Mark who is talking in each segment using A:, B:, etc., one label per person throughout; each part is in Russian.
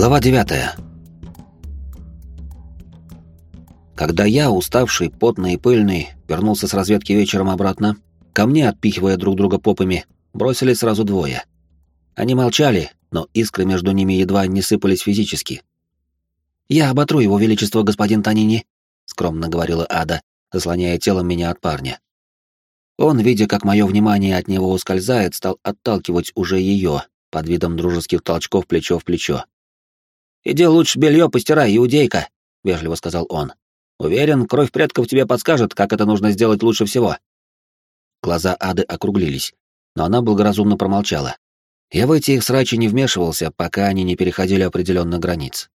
A: Глава 9. Когда я, уставший, потный и пыльный, вернулся с разведки вечером обратно, ко мне, отпихивая друг друга попами, бросились сразу двое. Они молчали, но искры между ними едва не сыпались физически. «Я оботру его величество, господин Танини», — скромно говорила Ада, заслоняя телом меня от парня. Он, видя, как мое внимание от него ускользает, стал отталкивать уже ее под видом дружеских толчков плечо в плечо. «Иди лучше белье постирай, иудейка», — вежливо сказал он. «Уверен, кровь предков тебе подскажет, как это нужно сделать лучше всего». Глаза Ады округлились, но она благоразумно промолчала. Я в эти их срачи не вмешивался, пока они не переходили определенных границ.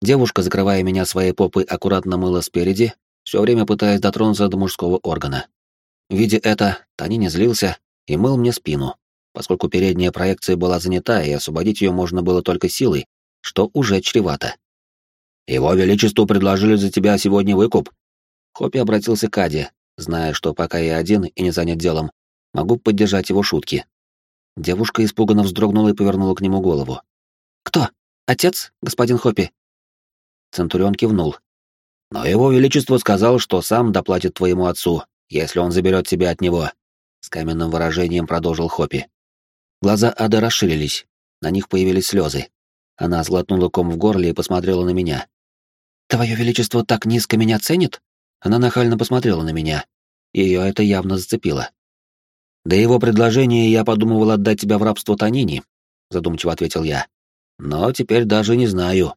A: Девушка, закрывая меня своей попой, аккуратно мыла спереди, все время пытаясь дотронуться до мужского органа. Видя это, Тани не злился и мыл мне спину, поскольку передняя проекция была занята, и освободить ее можно было только силой, что уже чревато. «Его Величеству предложили за тебя сегодня выкуп». Хоппи обратился к Аде, зная, что пока я один и не занят делом, могу поддержать его шутки. Девушка испуганно вздрогнула и повернула к нему голову. «Кто? Отец, господин Хоппи?» Центурион кивнул. «Но его Величество сказал, что сам доплатит твоему отцу, если он заберет тебя от него», — с каменным выражением продолжил Хоппи. Глаза Ады расширились, на них появились слезы. Она сглотнула ком в горле и посмотрела на меня. «Твое Величество так низко меня ценит?» Она нахально посмотрела на меня. Ее это явно зацепило. «До его предложения я подумывал отдать тебя в рабство Танини», — задумчиво ответил я. «Но теперь даже не знаю.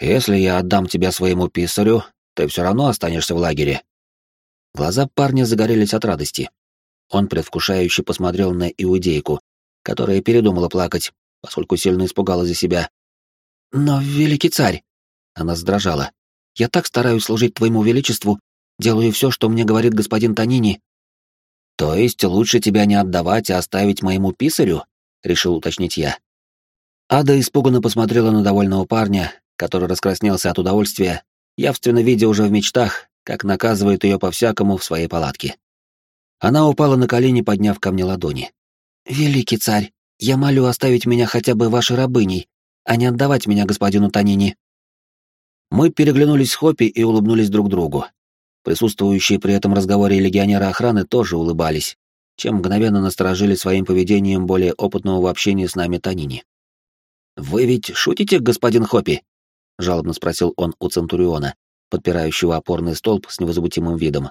A: Если я отдам тебя своему писарю, ты все равно останешься в лагере». Глаза парня загорелись от радости. Он предвкушающе посмотрел на иудейку, которая передумала плакать, поскольку сильно испугалась за себя. «Но, великий царь!» Она сдрожала. «Я так стараюсь служить твоему величеству, делаю все, что мне говорит господин Танини». «То есть лучше тебя не отдавать, а оставить моему писарю?» — решил уточнить я. Ада испуганно посмотрела на довольного парня, который раскраснелся от удовольствия, явственно видя уже в мечтах, как наказывает ее по-всякому в своей палатке. Она упала на колени, подняв ко мне ладони. «Великий царь, я молю оставить меня хотя бы вашей рабыней, а не отдавать меня господину Танини». Мы переглянулись с Хоппи и улыбнулись друг другу. Присутствующие при этом разговоре легионеры охраны тоже улыбались, чем мгновенно насторожили своим поведением более опытного в общении с нами Танини. «Вы ведь шутите, господин Хоппи?» — жалобно спросил он у Центуриона, подпирающего опорный столб с невозмутимым видом.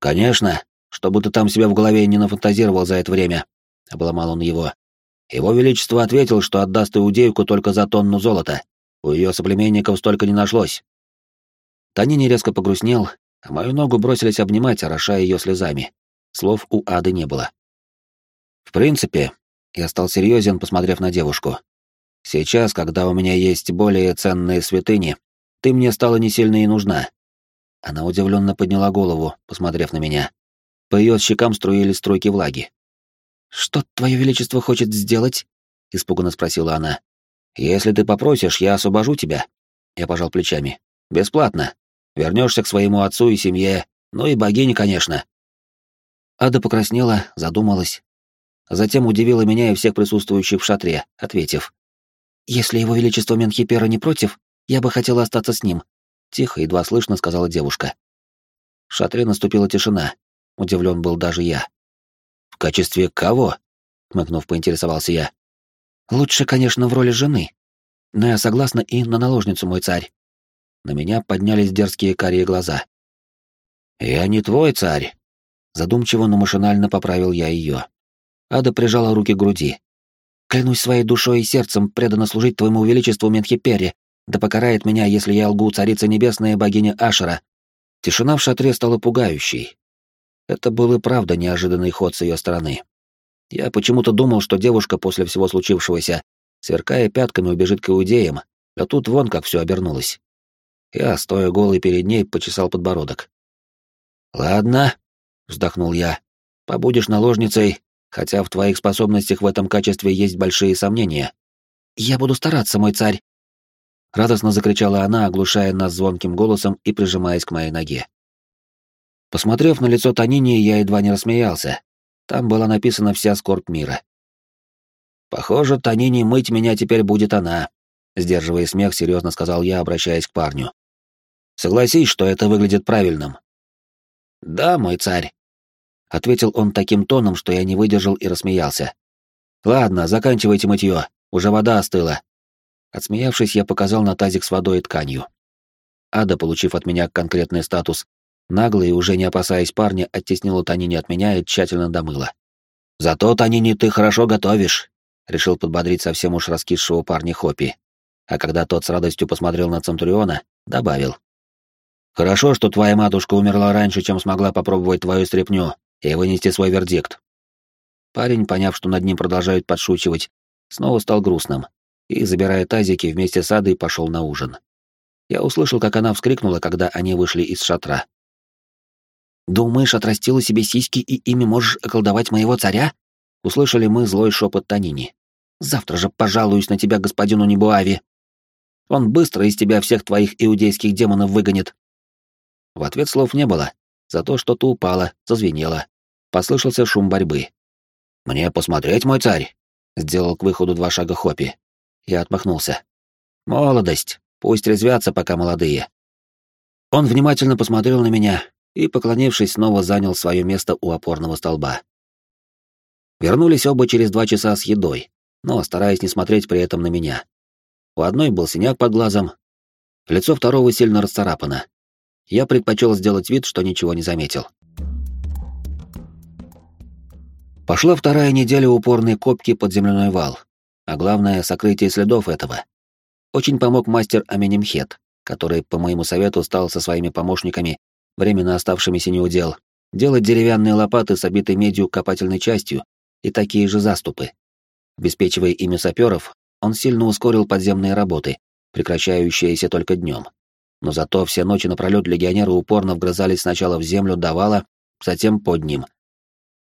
A: «Конечно, чтобы ты там себя в голове не нафантазировал за это время», — обломал он его. Его Величество ответил, что отдаст иудейку только за тонну золота. У ее соплеменников столько не нашлось. Танини резко погрустнел, а мою ногу бросились обнимать, орошая ее слезами. Слов у Ады не было. В принципе, я стал серьезен, посмотрев на девушку. Сейчас, когда у меня есть более ценные святыни, ты мне стала не сильно и нужна. Она удивленно подняла голову, посмотрев на меня. По ее щекам струились струйки влаги. «Что Твое Величество хочет сделать?» — испуганно спросила она. «Если ты попросишь, я освобожу тебя». Я пожал плечами. «Бесплатно. Вернешься к своему отцу и семье, ну и богине, конечно». Ада покраснела, задумалась. Затем удивила меня и всех присутствующих в шатре, ответив. «Если его величество Менхипера не против, я бы хотела остаться с ним», — тихо, едва слышно сказала девушка. В шатре наступила тишина. Удивлен был даже я. «В качестве кого?» — хмыкнув, поинтересовался я. «Лучше, конечно, в роли жены. Но я согласна и на наложницу, мой царь». На меня поднялись дерзкие карие глаза. «Я не твой царь», — задумчиво, но машинально поправил я ее. Ада прижала руки к груди. «Клянусь своей душой и сердцем преданно служить твоему величеству Медхипере, да покарает меня, если я лгу царица небесная богиня Ашера». Тишина в шатре стала пугающей, это был и правда неожиданный ход с ее стороны. Я почему-то думал, что девушка после всего случившегося, сверкая пятками, убежит к иудеям, а тут вон как все обернулось. Я, стоя голый перед ней, почесал подбородок. «Ладно», — вздохнул я, — «побудешь наложницей, хотя в твоих способностях в этом качестве есть большие сомнения». «Я буду стараться, мой царь!» Радостно закричала она, оглушая нас звонким голосом и прижимаясь к моей ноге. Посмотрев на лицо Танини, я едва не рассмеялся. Там была написана вся скорбь мира. Похоже, Танини мыть меня теперь будет она. сдерживая смех, серьезно сказал я, обращаясь к парню. Согласись, что это выглядит правильным. Да, мой царь, ответил он таким тоном, что я не выдержал и рассмеялся. Ладно, заканчивайте мытье, уже вода остыла. Отсмеявшись, я показал на тазик с водой и тканью. Ада, получив от меня конкретный статус, нагло и уже не опасаясь парня, оттеснила Танини от меня и тщательно домыла. «Зато, Танини, ты хорошо готовишь», — решил подбодрить совсем уж раскисшего парня Хопи. А когда тот с радостью посмотрел на Центуриона, добавил. Хорошо, что твоя матушка умерла раньше, чем смогла попробовать твою стряпню и вынести свой вердикт. Парень, поняв, что над ним продолжают подшучивать, снова стал грустным и, забирая тазики, вместе с Адой пошел на ужин. Я услышал, как она вскрикнула, когда они вышли из шатра. «Думаешь, отрастила себе сиськи и ими можешь околдовать моего царя?» Услышали мы злой шепот Танини. «Завтра же пожалуюсь на тебя господину Небуави. Он быстро из тебя всех твоих иудейских демонов выгонит». В ответ слов не было, зато что-то упало, зазвенело. Послышался шум борьбы. «Мне посмотреть, мой царь?» — сделал к выходу два шага Хопи. Я отмахнулся. «Молодость. Пусть резвятся, пока молодые». Он внимательно посмотрел на меня и, поклонившись, снова занял свое место у опорного столба. Вернулись оба через два часа с едой, но стараясь не смотреть при этом на меня. У одной был синяк под глазом, лицо второго сильно расцарапано, я предпочел сделать вид, что ничего не заметил. Пошла вторая неделя упорной копки под земляной вал, а главное — сокрытие следов этого. Очень помог мастер Аменемхет, который, по моему совету, стал со своими помощниками, временно оставшимися неудел, делать деревянные лопаты с обитой медью копательной частью и такие же заступы. Обеспечивая ими саперов, он сильно ускорил подземные работы, прекращающиеся только днем но зато все ночи напролет легионеры упорно вгрызались сначала в землю до вала, затем под ним.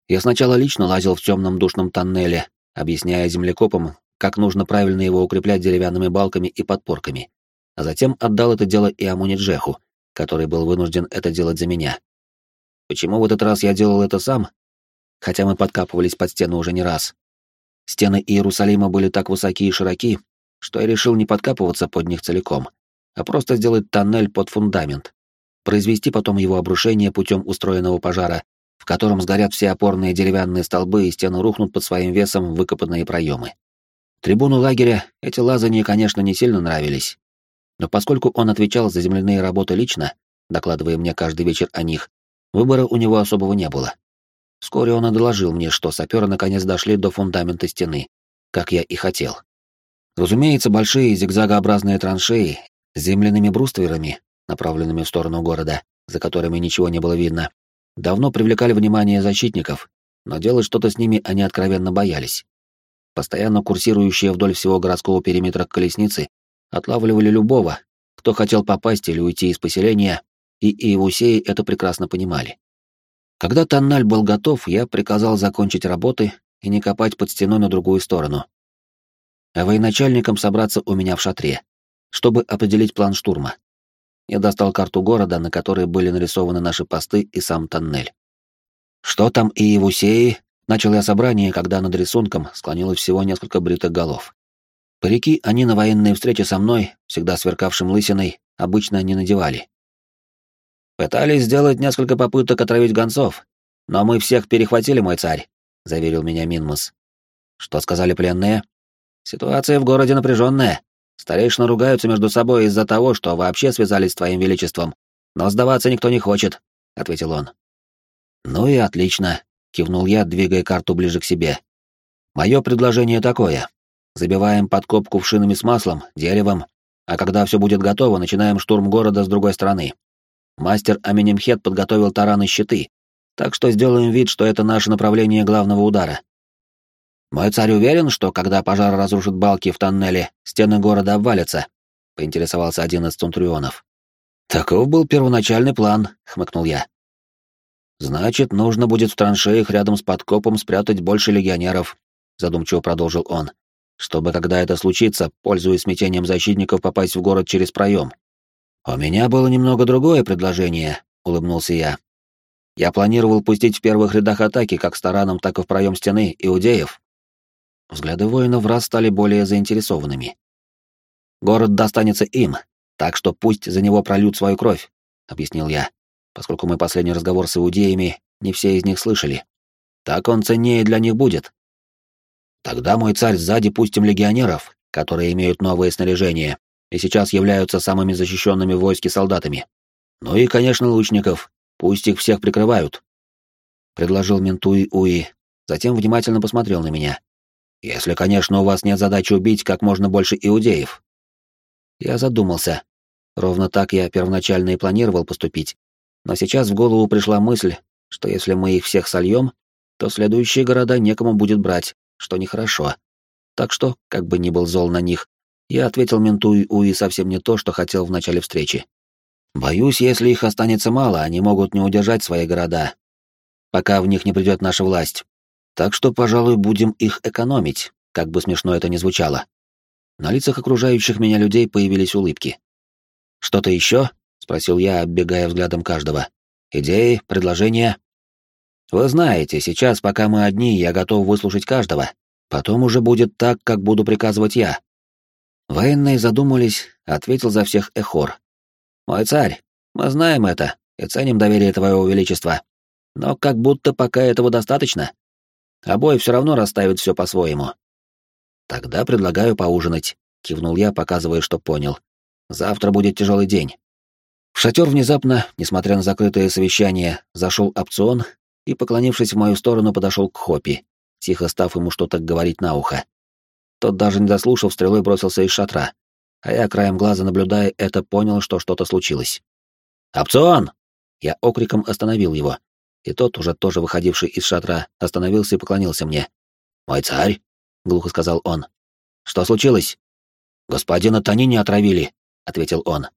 A: Я сначала лично лазил в темном душном тоннеле, объясняя землекопам, как нужно правильно его укреплять деревянными балками и подпорками, а затем отдал это дело и Амуни Джеху, который был вынужден это делать за меня. Почему в этот раз я делал это сам? Хотя мы подкапывались под стены уже не раз. Стены Иерусалима были так высоки и широки, что я решил не подкапываться под них целиком, а просто сделать тоннель под фундамент, произвести потом его обрушение путем устроенного пожара, в котором сгорят все опорные деревянные столбы и стены рухнут под своим весом в выкопанные проемы. Трибуну лагеря эти лазания, конечно, не сильно нравились, но поскольку он отвечал за земляные работы лично, докладывая мне каждый вечер о них, выбора у него особого не было. Вскоре он и доложил мне, что саперы наконец дошли до фундамента стены, как я и хотел. Разумеется, большие зигзагообразные траншеи с земляными брустверами, направленными в сторону города, за которыми ничего не было видно, давно привлекали внимание защитников, но делать что-то с ними они откровенно боялись. Постоянно курсирующие вдоль всего городского периметра колесницы отлавливали любого, кто хотел попасть или уйти из поселения, и Иевусеи это прекрасно понимали. Когда тоннель был готов, я приказал закончить работы и не копать под стеной на другую сторону. А военачальникам собраться у меня в шатре, чтобы определить план штурма. Я достал карту города, на которой были нарисованы наши посты и сам тоннель. Что там и Евусеи? Начал я собрание, когда над рисунком склонилось всего несколько бритых голов. Парики они на военные встречи со мной, всегда сверкавшим лысиной, обычно не надевали. «Пытались сделать несколько попыток отравить гонцов, но мы всех перехватили, мой царь», — заверил меня Минмус. «Что сказали пленные?» «Ситуация в городе напряженная. Старейшины ругаются между собой из-за того, что вообще связались с твоим величеством. Но сдаваться никто не хочет, — ответил он. Ну и отлично, — кивнул я, двигая карту ближе к себе. Мое предложение такое. Забиваем подкоп кувшинами с маслом, деревом, а когда все будет готово, начинаем штурм города с другой стороны. Мастер Аминемхет подготовил тараны щиты, так что сделаем вид, что это наше направление главного удара. «Мой царь уверен, что когда пожар разрушит балки в тоннеле, стены города обвалятся?» — поинтересовался один из центурионов. «Таков был первоначальный план», — хмыкнул я. «Значит, нужно будет в траншеях рядом с подкопом спрятать больше легионеров», — задумчиво продолжил он, «чтобы, когда это случится, пользуясь смятением защитников, попасть в город через проем». «У меня было немного другое предложение», — улыбнулся я. «Я планировал пустить в первых рядах атаки как с тараном, так и в проем стены иудеев, Взгляды воинов раз стали более заинтересованными. город достанется им, так что пусть за него прольют свою кровь, объяснил я, поскольку мой последний разговор с иудеями не все из них слышали. Так он ценнее для них будет. Тогда мой царь сзади пустим легионеров, которые имеют новое снаряжение и сейчас являются самыми защищенными в войске солдатами. Ну и, конечно, лучников, пусть их всех прикрывают. Предложил Ментуи Уи, затем внимательно посмотрел на меня. Если, конечно, у вас нет задачи убить как можно больше иудеев. Я задумался. Ровно так я первоначально и планировал поступить. Но сейчас в голову пришла мысль, что если мы их всех сольем, то следующие города некому будет брать, что нехорошо. Так что, как бы ни был зол на них, я ответил менту Уи совсем не то, что хотел в начале встречи. Боюсь, если их останется мало, они могут не удержать свои города, пока в них не придет наша власть. Так что, пожалуй, будем их экономить, как бы смешно это ни звучало. На лицах окружающих меня людей появились улыбки. «Что-то еще?» — спросил я, оббегая взглядом каждого. «Идеи, предложения?» «Вы знаете, сейчас, пока мы одни, я готов выслушать каждого. Потом уже будет так, как буду приказывать я». Военные задумались, ответил за всех Эхор. «Мой царь, мы знаем это и ценим доверие твоего величества. Но как будто пока этого достаточно. Обои все равно расставят все по-своему». «Тогда предлагаю поужинать», — кивнул я, показывая, что понял. «Завтра будет тяжелый день». В шатер внезапно, несмотря на закрытое совещание, зашел опцион и, поклонившись в мою сторону, подошел к Хопи, тихо став ему что-то говорить на ухо. Тот даже не дослушав, стрелой бросился из шатра, а я, краем глаза наблюдая это, понял, что что-то случилось. «Опцион!» Я окриком остановил его, и тот, уже тоже выходивший из шатра, остановился и поклонился мне. «Мой царь!» — глухо сказал он. «Что случилось?» «Господина Танини отравили», — ответил он.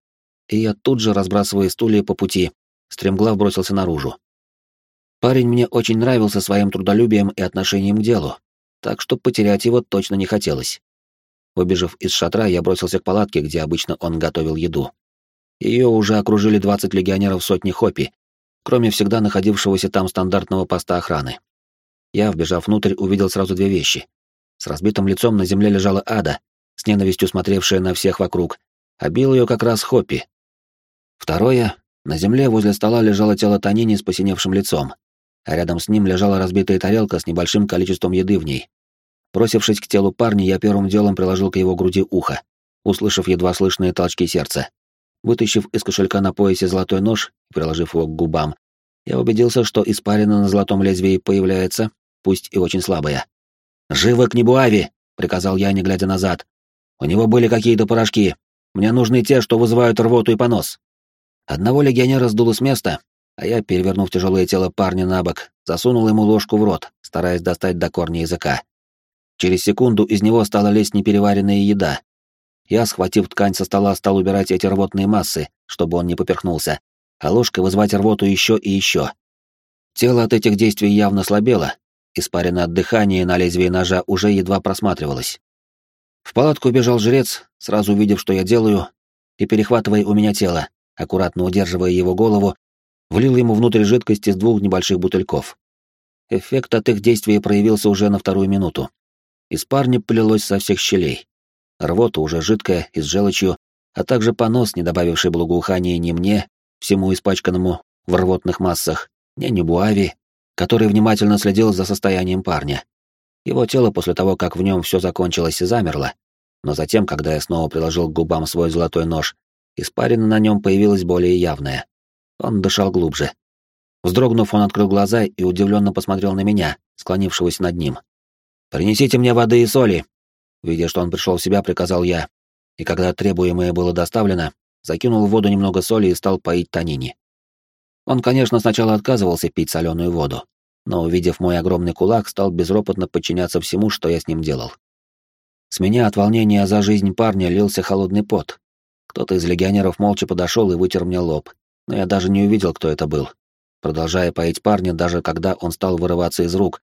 A: И я тут же, разбрасывая стулья по пути, стремглав бросился наружу. Парень мне очень нравился своим трудолюбием и отношением к делу, так что потерять его точно не хотелось. Выбежав из шатра, я бросился к палатке, где обычно он готовил еду. Ее уже окружили 20 легионеров сотни Хопи, кроме всегда находившегося там стандартного поста охраны. Я, вбежав внутрь, увидел сразу две вещи. С разбитым лицом на земле лежала Ада, с ненавистью смотревшая на всех вокруг, а бил ее как раз Хоппи. Второе, на земле возле стола лежало тело Танини с посиневшим лицом, а рядом с ним лежала разбитая тарелка с небольшим количеством еды в ней. Бросившись к телу парня, я первым делом приложил к его груди ухо, услышав едва слышные толчки сердца. Вытащив из кошелька на поясе золотой нож и приложив его к губам, я убедился, что испарина на золотом лезвии появляется, пусть и очень слабая. «Живо к Небуави!» — приказал я, не глядя назад. «У него были какие-то порошки. Мне нужны те, что вызывают рвоту и понос». Одного легионера сдуло с места, а я, перевернув тяжелое тело парня на бок, засунул ему ложку в рот, стараясь достать до корня языка. Через секунду из него стала лезть непереваренная еда. Я, схватив ткань со стола, стал убирать эти рвотные массы, чтобы он не поперхнулся, а ложкой вызвать рвоту еще и еще. Тело от этих действий явно слабело, испарено от дыхания на лезвие ножа уже едва просматривалось. В палатку бежал жрец, сразу увидев, что я делаю, и перехватывая у меня тело, аккуратно удерживая его голову, влил ему внутрь жидкость из двух небольших бутыльков. Эффект от их действия проявился уже на вторую минуту. Из парня полилось со всех щелей. Рвота уже жидкая и с желчью, а также понос, не добавивший благоухания ни мне, всему испачканному в рвотных массах, ни Небуави, который внимательно следил за состоянием парня. Его тело после того, как в нем все закончилось, замерло, но затем, когда я снова приложил к губам свой золотой нож, испарина на нем появилась более явная. Он дышал глубже. Вздрогнув, он открыл глаза и удивленно посмотрел на меня, склонившегося над ним. «Принесите мне воды и соли!» Видя, что он пришел в себя, приказал я. И когда требуемое было доставлено, закинул в воду немного соли и стал поить Танини. Он, конечно, сначала отказывался пить соленую воду, но, увидев мой огромный кулак, стал безропотно подчиняться всему, что я с ним делал. С меня от волнения за жизнь парня лился холодный пот. Кто-то из легионеров молча подошел и вытер мне лоб, но я даже не увидел, кто это был, продолжая поить парня, даже когда он стал вырываться из рук,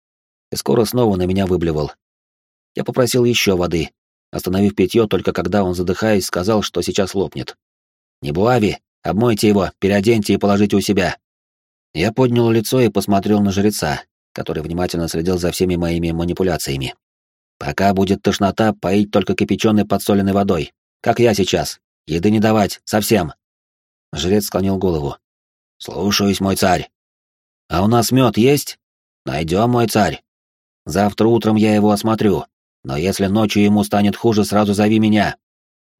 A: и скоро снова на меня выблевал. Я попросил еще воды, остановив питье только когда он, задыхаясь, сказал, что сейчас лопнет. «Не буави, обмойте его, переоденьте и положите у себя». Я поднял лицо и посмотрел на жреца, который внимательно следил за всеми моими манипуляциями. «Пока будет тошнота, поить только кипяченой подсоленной водой. как я сейчас. Еды не давать, совсем. Жрец склонил голову. Слушаюсь, мой царь. А у нас мед есть? Найдем, мой царь. Завтра утром я его осмотрю. Но если ночью ему станет хуже, сразу зови меня.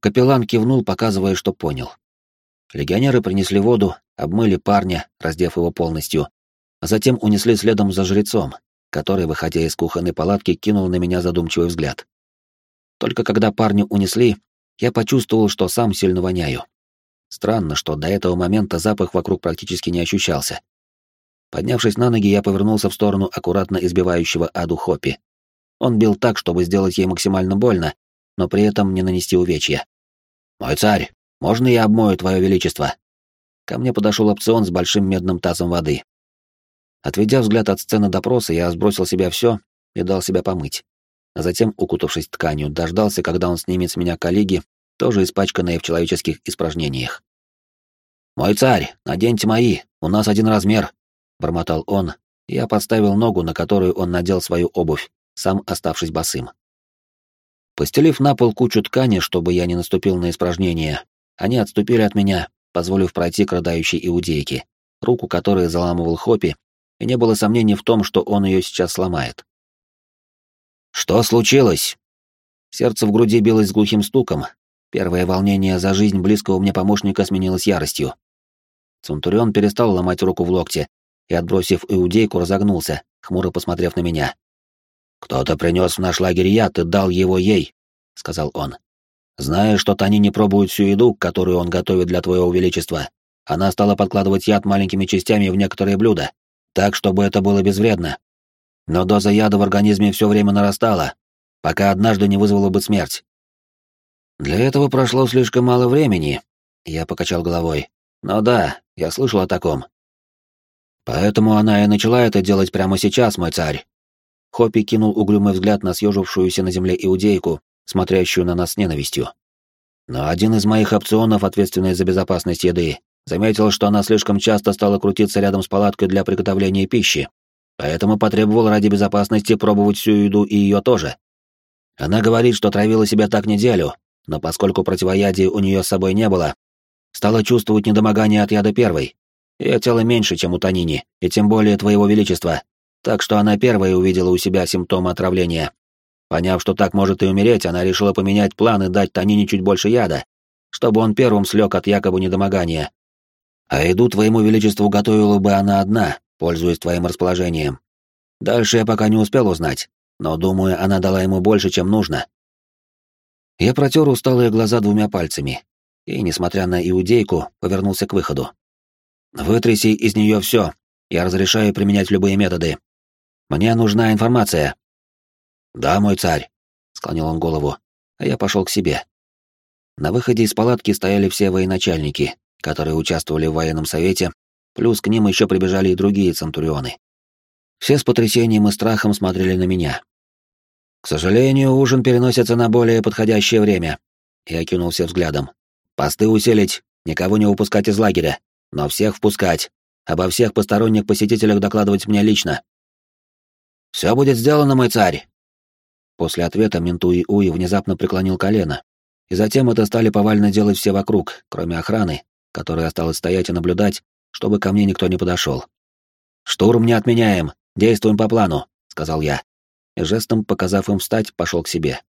A: Капеллан кивнул, показывая, что понял. Легионеры принесли воду, обмыли парня, раздев его полностью, а затем унесли следом за жрецом, который, выходя из кухонной палатки, кинул на меня задумчивый взгляд. Только когда парня унесли, я почувствовал, что сам сильно воняю. Странно, что до этого момента запах вокруг практически не ощущался. Поднявшись на ноги, я повернулся в сторону аккуратно избивающего Аду Хоппи. Он бил так, чтобы сделать ей максимально больно, но при этом не нанести увечья. «Мой царь, можно я обмою твое величество?» Ко мне подошел опцион с большим медным тазом воды. Отведя взгляд от сцены допроса, я сбросил себя все и дал себя помыть. А затем, укутавшись тканью, дождался, когда он снимет с меня коллеги, тоже испачканные в человеческих испражнениях. «Мой царь, наденьте мои, у нас один размер», — бормотал он. Я подставил ногу, на которую он надел свою обувь, сам оставшись босым. Постелив на пол кучу ткани, чтобы я не наступил на испражнения, они отступили от меня, позволив пройти к рыдающей иудейке, руку которой заламывал Хоппи, и не было сомнений в том, что он ее сейчас сломает. «Что случилось?» Сердце в груди билось с глухим стуком. Первое волнение за жизнь близкого мне помощника сменилось яростью. Центурион перестал ломать руку в локте и, отбросив иудейку, разогнулся, хмуро посмотрев на меня. «Кто-то принес в наш лагерь яд и дал его ей», — сказал он. «Зная, что Тани не пробует всю еду, которую он готовит для твоего величества, она стала подкладывать яд маленькими частями в некоторые блюда, так, чтобы это было безвредно. Но доза яда в организме все время нарастала, пока однажды не вызвала бы смерть. Для этого прошло слишком мало времени, я покачал головой. Но да, я слышал о таком. Поэтому она и начала это делать прямо сейчас, мой царь. Хоппи кинул угрюмый взгляд на съежившуюся на земле иудейку, смотрящую на нас с ненавистью. Но один из моих опционов, ответственный за безопасность еды, заметил, что она слишком часто стала крутиться рядом с палаткой для приготовления пищи, поэтому потребовал ради безопасности пробовать всю еду и ее тоже. Она говорит, что травила себя так неделю, но поскольку противоядия у нее с собой не было, стала чувствовать недомогание от яда первой. Ее тело меньше, чем у Танини, и тем более твоего величества, так что она первая увидела у себя симптомы отравления. Поняв, что так может и умереть, она решила поменять план и дать Танине чуть больше яда, чтобы он первым слег от якобы недомогания. А еду твоему величеству готовила бы она одна, пользуясь твоим расположением. Дальше я пока не успел узнать, но, думаю, она дала ему больше, чем нужно. Я протер усталые глаза двумя пальцами и, несмотря на иудейку, повернулся к выходу. «Вытряси из нее все. Я разрешаю применять любые методы. Мне нужна информация». «Да, мой царь», — склонил он голову, а я пошел к себе. На выходе из палатки стояли все военачальники, которые участвовали в военном совете, плюс к ним еще прибежали и другие центурионы. Все с потрясением и страхом смотрели на меня. «К сожалению, ужин переносится на более подходящее время», — я кинулся взглядом. «Посты усилить, никого не упускать из лагеря, но всех впускать, обо всех посторонних посетителях докладывать мне лично». «Все будет сделано, мой царь!» После ответа Ментуи Уи внезапно преклонил колено, и затем это стали повально делать все вокруг, кроме охраны, которая осталась стоять и наблюдать, чтобы ко мне никто не подошел. «Штурм не отменяем, действуем по плану», — сказал я, и жестом, показав им встать, пошел к себе.